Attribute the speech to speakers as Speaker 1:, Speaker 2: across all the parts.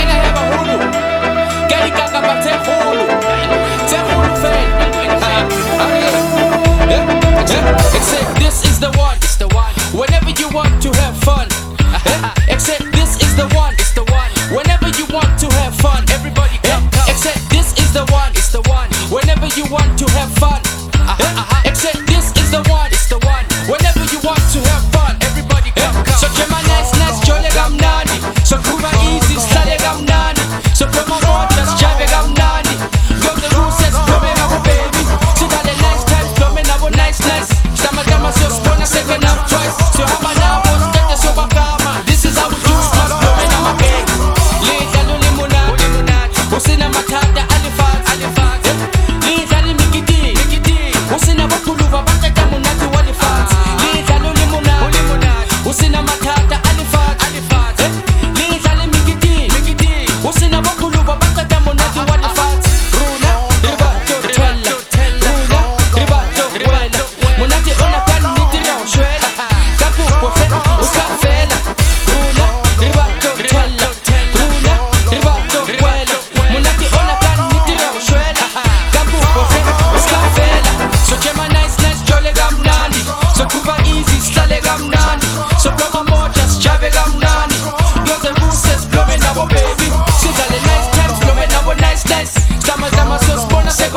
Speaker 1: engaheba hulu kelikakaba tefulu tefulu fan Except this is the one, it's the one. Whenever you want to have fun. Except this is the one, it's the one. Whenever you want to have fun, everybody come. Except this is the one, it's the one. Whenever you want to have fun.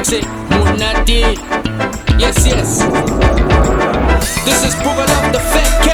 Speaker 1: Exit, Munadi. Yes, yes. This is proof of the fake.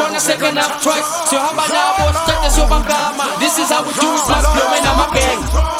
Speaker 1: A second half twice. So how about now, boss? Take this your bankama. This is how we do it, flow, and I'm a gang.